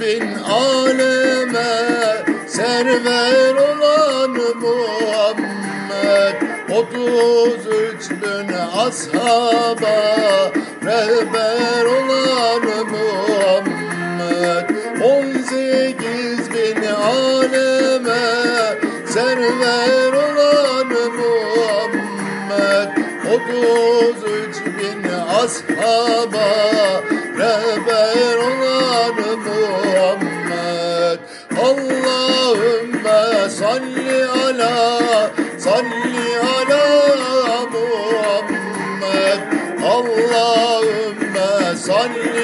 bin aleme server olan Muhammed. Otuz üç bin ashaba rehber olan Muhammed. On sekiz bin aleme server olan Muhammed. Otuz üç bin ashaba rehber olan Allahümme salli ala salli ala Muhammed. Allahümme salli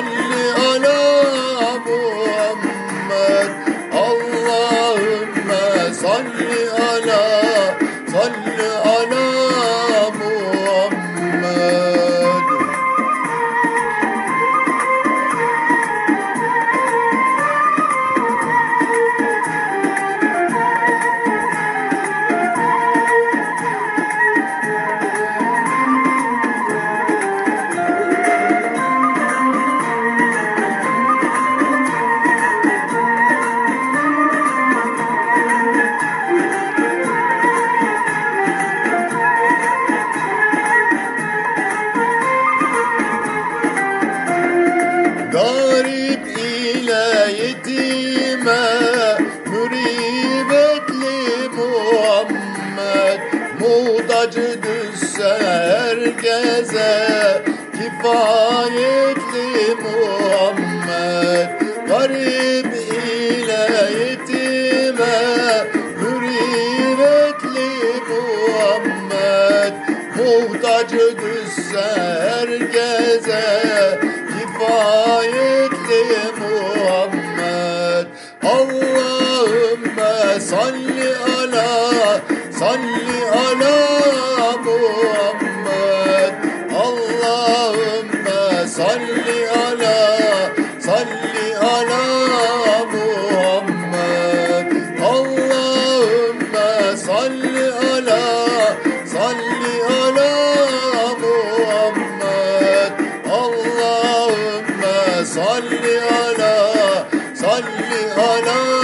salli ala Muhammed Allahümme salli ala herkese kifayetli Muhammed. Garip ile yetime mürüvvetli Muhammed. Muhtacı düşse herkese kifayetli Muhammed. Allahümme salli ala salli salli ala salli ala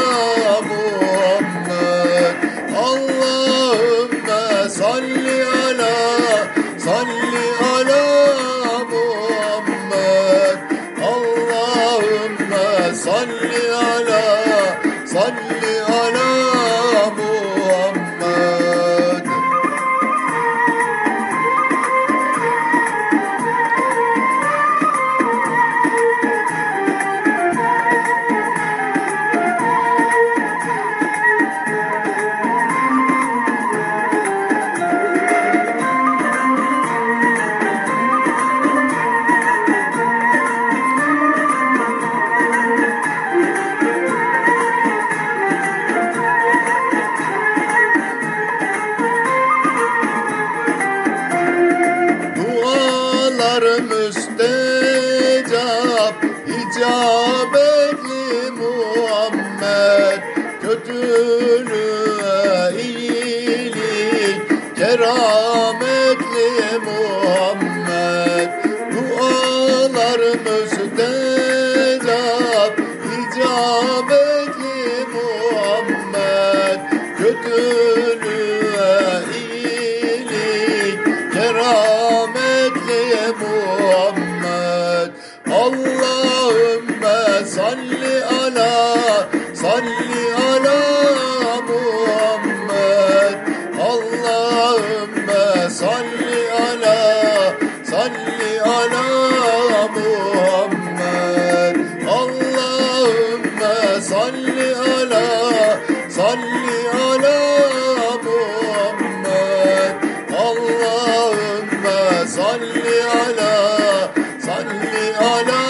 Kötülüğe iyilik kerametli Muhammed. Dualar müstecap icabetli Muhammed. Kötülüğe iyilik kerametli Muhammed. Allahümme salli ala salli ala Muhammed. Allahümme salli ala salli ala